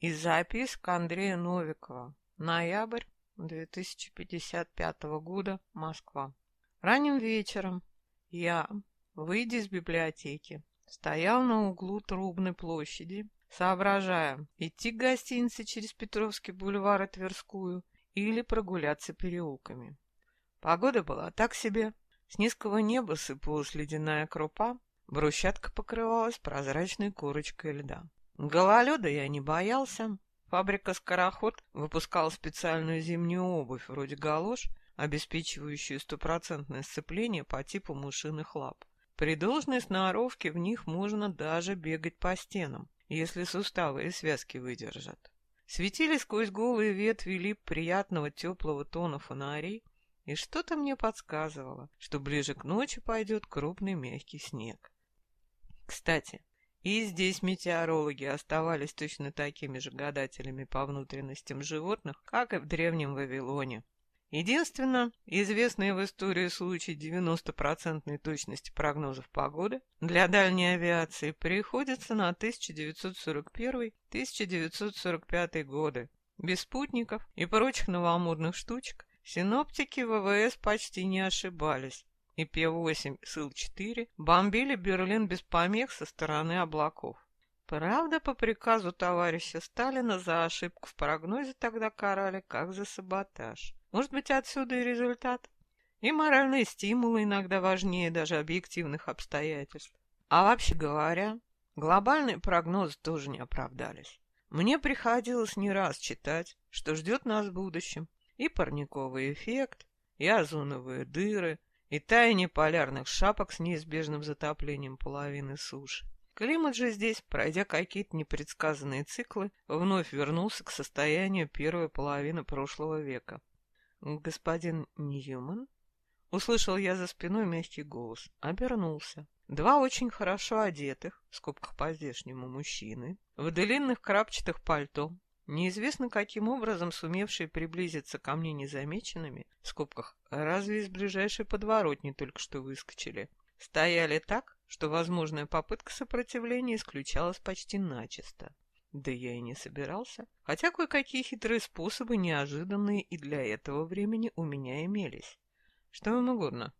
И записка Андрея Новикова. Ноябрь 2055 года. Москва. Ранним вечером я, выйдя из библиотеки, стоял на углу Трубной площади, соображая, идти к гостинице через Петровский бульвар и Тверскую или прогуляться переулками. Погода была так себе. С низкого неба сыпалась ледяная крупа, брусчатка покрывалась прозрачной корочкой льда. Гололеда я не боялся. Фабрика «Скороход» выпускала специальную зимнюю обувь, вроде галош, обеспечивающую стопроцентное сцепление по типу мышиных лап. При должной сноровке в них можно даже бегать по стенам, если суставы и связки выдержат. Светили сквозь голые ветви лип приятного теплого тона фонарей, и что-то мне подсказывало, что ближе к ночи пойдет крупный мягкий снег. Кстати, и здесь метеорологи оставались точно такими же гадателями по внутренностям животных, как и в Древнем Вавилоне. Единственно, известный в истории случай 90% точности прогнозов погоды для дальней авиации приходится на 1941-1945 годы. Без спутников и прочих новомодных штучек синоптики ВВС почти не ошибались, и П-8 Сыл-4 бомбили Берлин без помех со стороны облаков. Правда, по приказу товарища Сталина за ошибку в прогнозе тогда карали как за саботаж. Может быть, отсюда и результат. И моральные стимулы иногда важнее даже объективных обстоятельств. А вообще говоря, глобальные прогнозы тоже не оправдались. Мне приходилось не раз читать, что ждет нас в будущем. И парниковый эффект, и озоновые дыры, и таяние полярных шапок с неизбежным затоплением половины суши. Климат же здесь, пройдя какие-то непредсказанные циклы, вновь вернулся к состоянию первой половины прошлого века. «Господин Ньюман?» Услышал я за спиной мягкий голос. Обернулся. Два очень хорошо одетых, в скобках по-здешнему, мужчины, в длинных крапчатых пальто, неизвестно каким образом сумевшие приблизиться ко мне незамеченными, в скобках, разве из ближайшей подворотни только что выскочили, стояли так, что возможная попытка сопротивления исключалась почти начисто. Да я и не собирался. Хотя кое-какие хитрые способы, неожиданные и для этого времени, у меня имелись. Что вам угодно.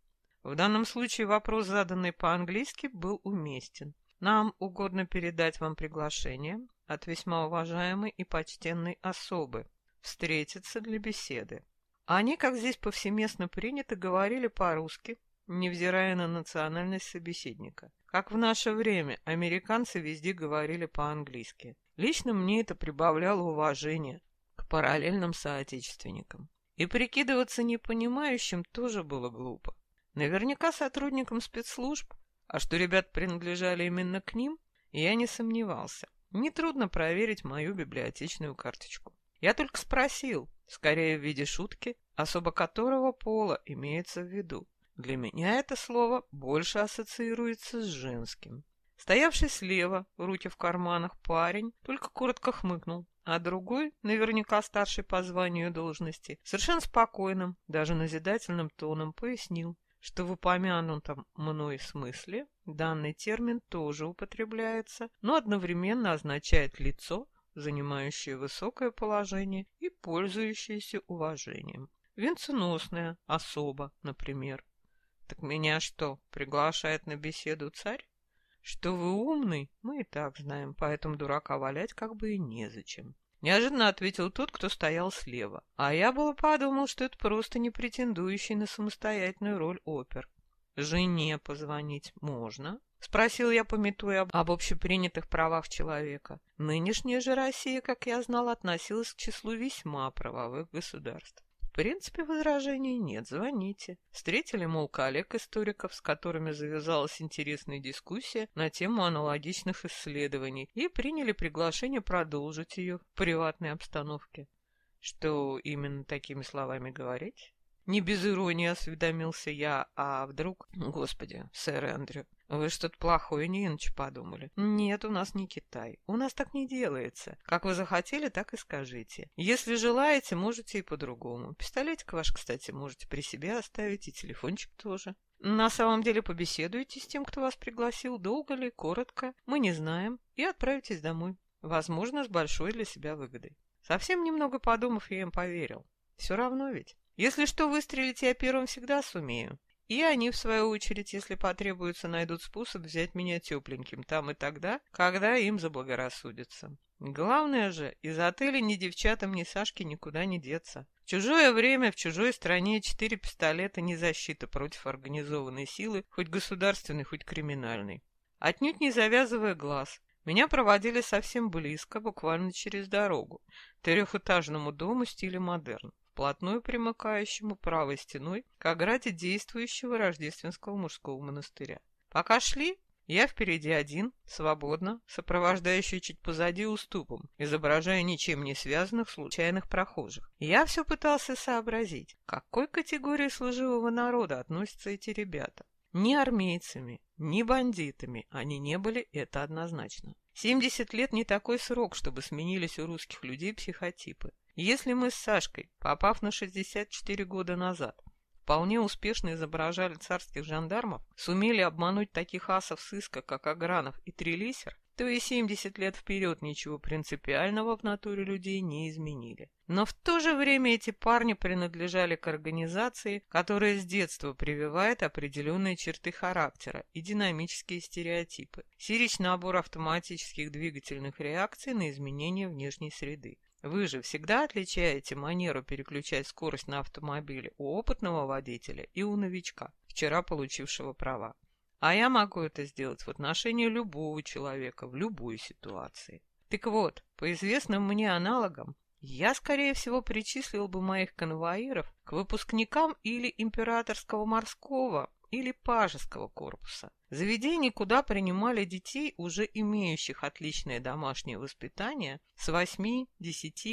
В данном случае вопрос, заданный по-английски, был уместен. Нам угодно передать вам приглашение от весьма уважаемой и почтенной особы встретиться для беседы. Они, как здесь повсеместно принято, говорили по-русски, невзирая на национальность собеседника. Как в наше время американцы везде говорили по-английски. Лично мне это прибавляло уважения к параллельным соотечественникам. И прикидываться непонимающим тоже было глупо. Наверняка сотрудникам спецслужб, а что ребят принадлежали именно к ним, я не сомневался. Нетрудно проверить мою библиотечную карточку. Я только спросил, скорее в виде шутки, особо которого пола имеется в виду. Для меня это слово больше ассоциируется с женским. Стоявший слева, руки в карманах, парень только коротко хмыкнул, а другой, наверняка старший по званию и должности, совершенно спокойным, даже назидательным тоном пояснил, что в упомянутом мной смысле данный термин тоже употребляется, но одновременно означает лицо, занимающее высокое положение и пользующееся уважением. Венценосная особа, например. Так меня что, приглашает на беседу царь? Что вы умный, мы и так знаем, поэтому дурака валять как бы и незачем. Неожиданно ответил тот, кто стоял слева. А я было подумал, что это просто не претендующий на самостоятельную роль опер. «Жене позвонить можно?» — спросил я, пометуя об общепринятых правах человека. Нынешняя же Россия, как я знал, относилась к числу весьма правовых государств. В принципе, возражений нет, звоните. Встретили, мол, коллег-историков, с которыми завязалась интересная дискуссия на тему аналогичных исследований, и приняли приглашение продолжить ее в приватной обстановке. Что именно такими словами говорить? Не без иронии осведомился я, а вдруг... Господи, сэр Эндрю, вы что-то плохое не иначе подумали? Нет, у нас не Китай. У нас так не делается. Как вы захотели, так и скажите. Если желаете, можете и по-другому. Пистолетик ваш, кстати, можете при себе оставить, и телефончик тоже. На самом деле побеседуйте с тем, кто вас пригласил, долго ли, коротко, мы не знаем, и отправитесь домой. возможно, с большой для себя выгодой. Совсем немного подумав, я им поверил. Все равно ведь. Если что, выстрелить я первым всегда сумею. И они, в свою очередь, если потребуется, найдут способ взять меня тепленьким там и тогда, когда им заблагорассудится. Главное же, из отеля ни девчатам, ни Сашке никуда не деться. В чужое время, в чужой стране четыре пистолета не защита против организованной силы, хоть государственной, хоть криминальной. Отнюдь не завязывая глаз, меня проводили совсем близко, буквально через дорогу, к трехэтажному дому в стиле модерн вплотную примыкающему правой стеной к ограде действующего рождественского мужского монастыря. Пока шли, я впереди один, свободно, сопровождающий чуть позади уступом, изображая ничем не связанных случайных прохожих. Я все пытался сообразить, к какой категории служивого народа относятся эти ребята. Ни армейцами, ни бандитами они не были, это однозначно. 70 лет не такой срок, чтобы сменились у русских людей психотипы. Если мы с Сашкой, попав на 64 года назад, вполне успешно изображали царских жандармов, сумели обмануть таких асов сыска, как Агранов и Трелисер, то и 70 лет вперед ничего принципиального в натуре людей не изменили. Но в то же время эти парни принадлежали к организации, которая с детства прививает определенные черты характера и динамические стереотипы, сирич набор автоматических двигательных реакций на изменения внешней среды. Вы же всегда отличаете манеру переключать скорость на автомобиле у опытного водителя и у новичка, вчера получившего права. А я могу это сделать в отношении любого человека в любой ситуации. Так вот, по известным мне аналогам, я, скорее всего, причислил бы моих конвоиров к выпускникам или императорского морского, или пажеского корпуса. Заведений, куда принимали детей, уже имеющих отличное домашнее воспитание, с 8-10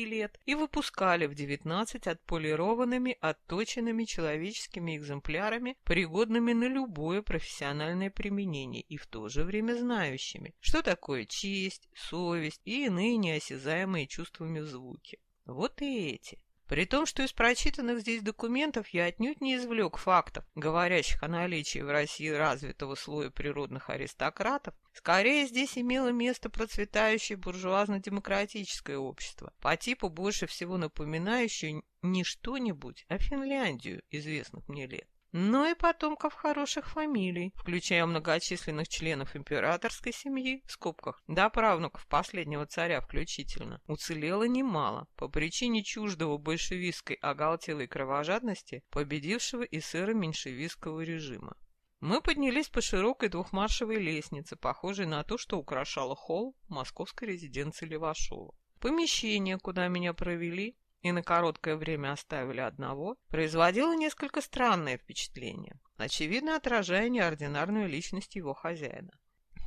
лет, и выпускали в 19 отполированными, отточенными человеческими экземплярами, пригодными на любое профессиональное применение и в то же время знающими, что такое честь, совесть и иные неосязаемые чувствами звуки. Вот и эти. При том, что из прочитанных здесь документов я отнюдь не извлек фактов, говорящих о наличии в России развитого слоя природных аристократов, скорее здесь имело место процветающее буржуазно-демократическое общество, по типу больше всего напоминающее не что-нибудь, а Финляндию известных мне лет но и потомков хороших фамилий, включая многочисленных членов императорской семьи, в скобках, до правнуков последнего царя включительно, уцелело немало по причине чуждого большевистской оголтелой кровожадности победившего и сэра меньшевистского режима. Мы поднялись по широкой двухмаршевой лестнице, похожей на то, что украшало холл московской резиденции Левашова. Помещение, куда меня провели, и на короткое время оставили одного, производило несколько странное впечатление, очевидно отражая неординарную личность его хозяина.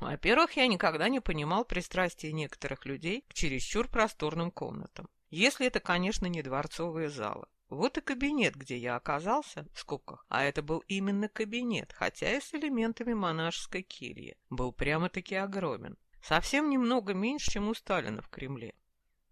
Во-первых, я никогда не понимал пристрастия некоторых людей к чересчур просторным комнатам. Если это, конечно, не дворцовые залы. Вот и кабинет, где я оказался, в скобках, а это был именно кабинет, хотя и с элементами монашеской кельи, был прямо-таки огромен. Совсем немного меньше, чем у Сталина в Кремле.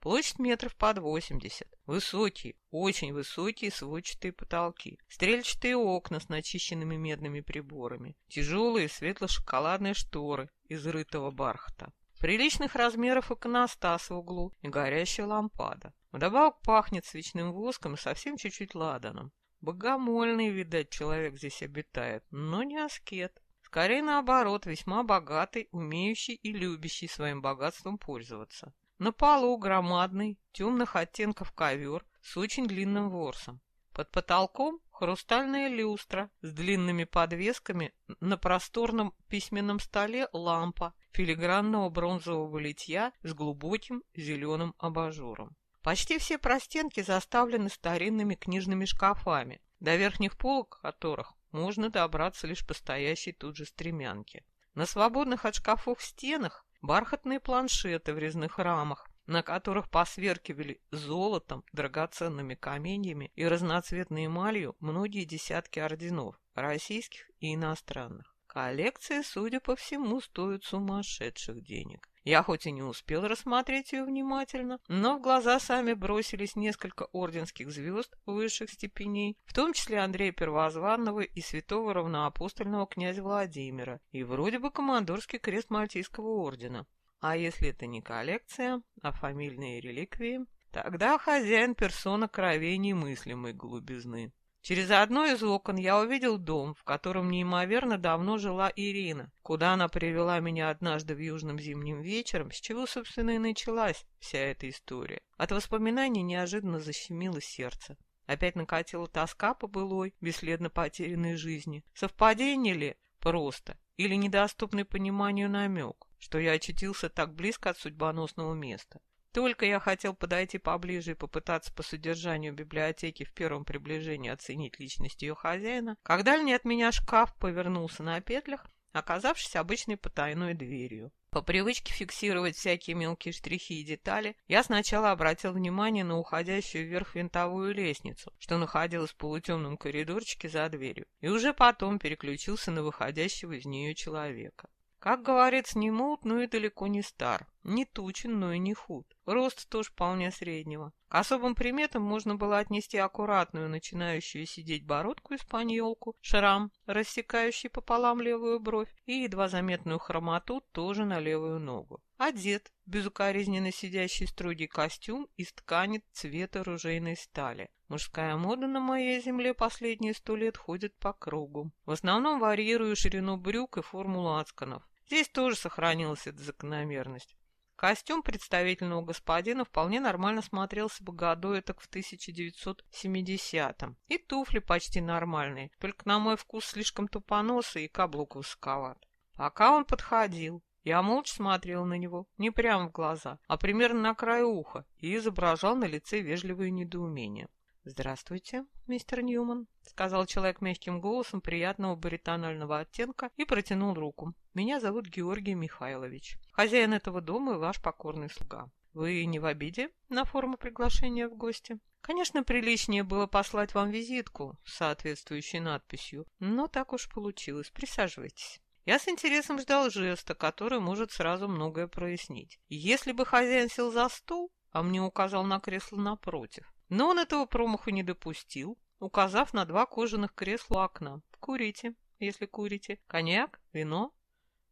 Площадь метров под восемьдесят. Высокие, очень высокие сводчатые потолки. Стрельчатые окна с начищенными медными приборами. Тяжелые светло-шоколадные шторы из рытого бархата. Приличных размеров иконостас в углу и горящая лампада. Вдобавок пахнет свечным воском и совсем чуть-чуть ладаном. Богомольный, видать, человек здесь обитает, но не аскет. Скорее наоборот, весьма богатый, умеющий и любящий своим богатством пользоваться. На полу громадный, темных оттенков ковер с очень длинным ворсом. Под потолком хрустальная люстра с длинными подвесками, на просторном письменном столе лампа филигранного бронзового литья с глубоким зеленым абажуром. Почти все простенки заставлены старинными книжными шкафами, до верхних полок которых можно добраться лишь по стоящей тут же стремянке. На свободных от шкафов стенах бархатные планшеты в резных рамах, на которых посверкивали золотом, драгоценными каменьями и разноцветной эмалью многие десятки орденов, российских и иностранных. Коллекция, судя по всему, стоит сумасшедших денег. Я хоть и не успел рассмотреть ее внимательно, но в глаза сами бросились несколько орденских звезд высших степеней, в том числе Андрея Первозванного и святого равноапостольного князя Владимира, и вроде бы командорский крест Мальтийского ордена. А если это не коллекция, а фамильные реликвии, тогда хозяин персона крови немыслимой глубизны. Через одно из окон я увидел дом, в котором неимоверно давно жила Ирина, куда она привела меня однажды в южном зимним вечером, с чего, собственно, и началась вся эта история. От воспоминаний неожиданно защемило сердце. Опять накатила тоска по былой, бесследно потерянной жизни. Совпадение ли? Просто. Или недоступный пониманию намек, что я очутился так близко от судьбоносного места. Только я хотел подойти поближе и попытаться по содержанию библиотеки в первом приближении оценить личность ее хозяина, когда дальний от меня шкаф повернулся на петлях, оказавшись обычной потайной дверью. По привычке фиксировать всякие мелкие штрихи и детали, я сначала обратил внимание на уходящую вверх винтовую лестницу, что находилась в полутемном коридорчике за дверью, и уже потом переключился на выходящего из нее человека. Как говорится, не молод, но и далеко не стар. Не тучен, но и не худ. Рост тоже вполне среднего. К особым приметам можно было отнести аккуратную, начинающую сидеть бородку-испаньолку, шрам, рассекающий пополам левую бровь, и едва заметную хромоту тоже на левую ногу. Одет, безукоризненно сидящий строгий костюм из ткани цвета ружейной стали. Мужская мода на моей земле последние сто лет ходит по кругу. В основном варьирую ширину брюк и форму лацканов. Здесь тоже сохранилась эта закономерность. Костюм представительного господина вполне нормально смотрелся бы году так в 1970-м. И туфли почти нормальные, только на мой вкус слишком тупоносые и каблук высоковат. Пока он подходил, я молча смотрел на него, не прямо в глаза, а примерно на край уха, и изображал на лице вежливое недоумение. «Здравствуйте, мистер Ньюман», — сказал человек мягким голосом приятного баритонального оттенка и протянул руку. «Меня зовут Георгий Михайлович. Хозяин этого дома и ваш покорный слуга. Вы не в обиде на форму приглашения в гости?» Конечно, приличнее было послать вам визитку с соответствующей надписью, но так уж получилось. Присаживайтесь. Я с интересом ждал жеста, который может сразу многое прояснить. Если бы хозяин сел за стол, а мне указал на кресло напротив, но он этого промаху не допустил, указав на два кожаных кресла окна. «Курите, если курите. Коньяк? Вино?»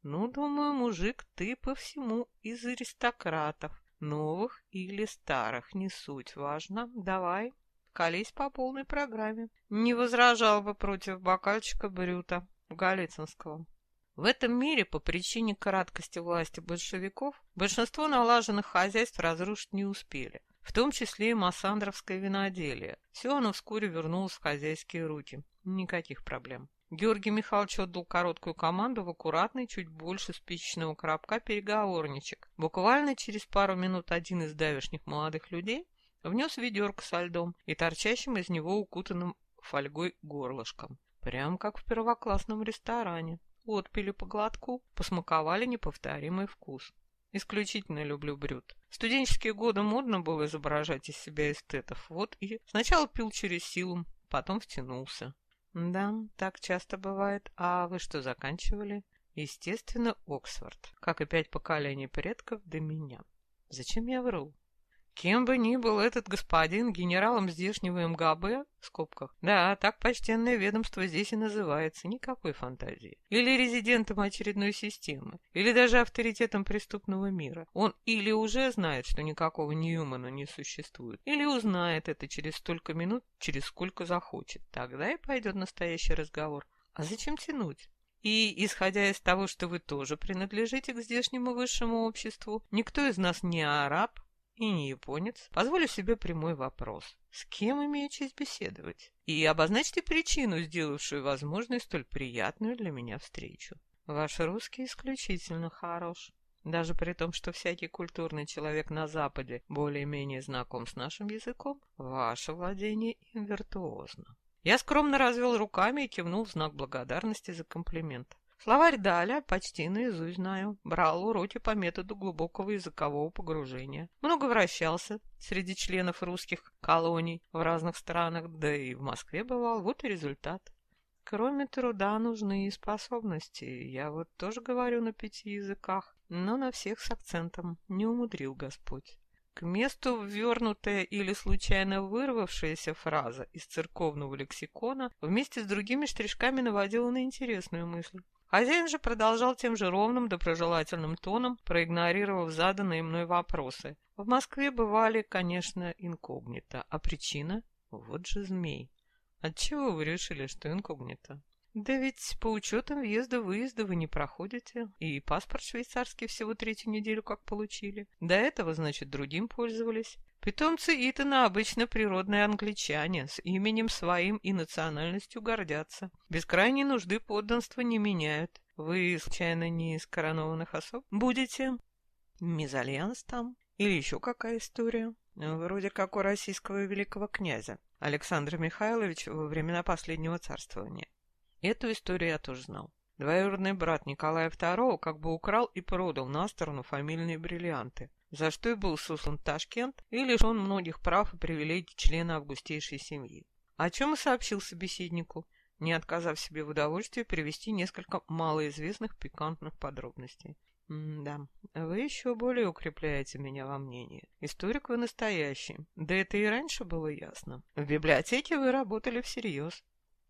«Ну, думаю, мужик, ты по всему из аристократов. Новых или старых, не суть важно. Давай, колись по полной программе. Не возражал бы против бокальчика Брюта Голицынского». В этом мире по причине краткости власти большевиков большинство налаженных хозяйств разрушить не успели в том числе и массандровское виноделие. Все оно вскоре вернулось в хозяйские руки. Никаких проблем. Георгий Михайлович отдал короткую команду в аккуратный, чуть больше спичечного коробка переговорничек. Буквально через пару минут один из давешних молодых людей внес ведерко со льдом и торчащим из него укутанным фольгой горлышком. Прям как в первоклассном ресторане. Отпили по глотку, посмаковали неповторимый вкус. Исключительно люблю брют. В студенческие годы модно было изображать из себя эстетов. Вот и сначала пил через силу, потом втянулся. Да, так часто бывает. А вы что заканчивали? Естественно, Оксфорд, как и пять поколений предков до меня. Зачем я вру? Кем бы ни был этот господин, генералом здешнего МГБ, в скобках, да, так почтенное ведомство здесь и называется, никакой фантазии. Или резидентом очередной системы, или даже авторитетом преступного мира. Он или уже знает, что никакого Ньюмана не существует, или узнает это через столько минут, через сколько захочет. Тогда и пойдет настоящий разговор. А зачем тянуть? И, исходя из того, что вы тоже принадлежите к здешнему высшему обществу, никто из нас не араб, и не японец, позволю себе прямой вопрос. С кем имею честь беседовать? И обозначьте причину, сделавшую возможной столь приятную для меня встречу. Ваш русский исключительно хорош. Даже при том, что всякий культурный человек на Западе более-менее знаком с нашим языком, ваше владение им виртуозно. Я скромно развел руками и кивнул в знак благодарности за комплимент. Словарь Даля почти наизусть знаю. Брал уроки по методу глубокого языкового погружения. Много вращался среди членов русских колоний в разных странах, да и в Москве бывал. Вот и результат. Кроме труда нужны и способности. Я вот тоже говорю на пяти языках, но на всех с акцентом. Не умудрил Господь. К месту ввернутая или случайно вырвавшаяся фраза из церковного лексикона вместе с другими штришками наводила на интересную мысль. Хозяин же продолжал тем же ровным, доброжелательным тоном, проигнорировав заданные мной вопросы. В Москве бывали, конечно, инкогнито. А причина? Вот же змей. Отчего вы решили, что инкогнито? Да ведь по учетам въезда-выезда вы не проходите, и паспорт швейцарский всего третью неделю как получили. До этого, значит, другим пользовались. Питомцы Итана обычно природные англичане, с именем своим и национальностью гордятся. Без крайней нужды подданства не меняют. Вы, случайно, не из коронованных особ? Будете? Мезальянс там? Или еще какая история? Вроде как у российского великого князя Александра Михайловича во времена последнего царствования. Эту историю я тоже знал. Двоюродный брат Николая II как бы украл и продал на сторону фамильные бриллианты, за что и был сослан в Ташкент и лишен многих прав и привилегий члена августейшей семьи. О чем и сообщил собеседнику, не отказав себе в удовольствии привести несколько малоизвестных пикантных подробностей. да, вы еще более укрепляете меня во мнении. Историк вы настоящий. Да это и раньше было ясно. В библиотеке вы работали всерьез.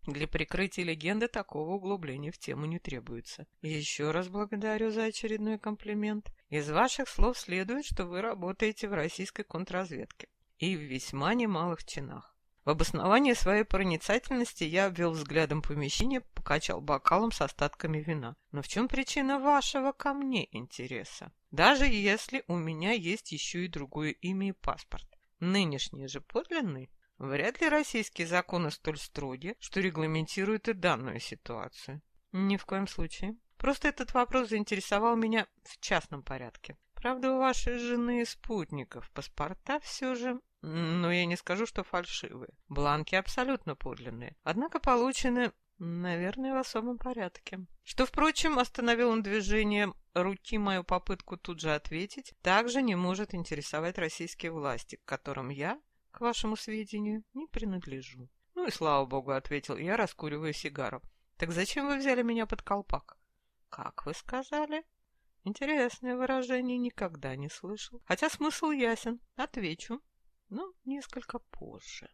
Для прикрытия легенды такого углубления в тему не требуется. Еще раз благодарю за очередной комплимент. Из ваших слов следует, что вы работаете в российской контрразведке и в весьма немалых чинах. В обосновании своей проницательности я обвел взглядом помещение, покачал бокалом с остатками вина. Но в чем причина вашего ко мне интереса? Даже если у меня есть еще и другое имя и паспорт. Нынешний же подлинный? Вряд ли российские законы столь строги, что регламентируют и данную ситуацию. Ни в коем случае. Просто этот вопрос заинтересовал меня в частном порядке. Правда, у вашей жены и спутников паспорта все же... Но я не скажу, что фальшивые. Бланки абсолютно подлинные. Однако получены, наверное, в особом порядке. Что, впрочем, остановил он движение руки мою попытку тут же ответить, также не может интересовать российские власти, к которым я к вашему сведению, не принадлежу. Ну и слава богу, ответил я, раскуривая сигару. Так зачем вы взяли меня под колпак? Как вы сказали? Интересное выражение, никогда не слышал. Хотя смысл ясен. Отвечу, но несколько позже.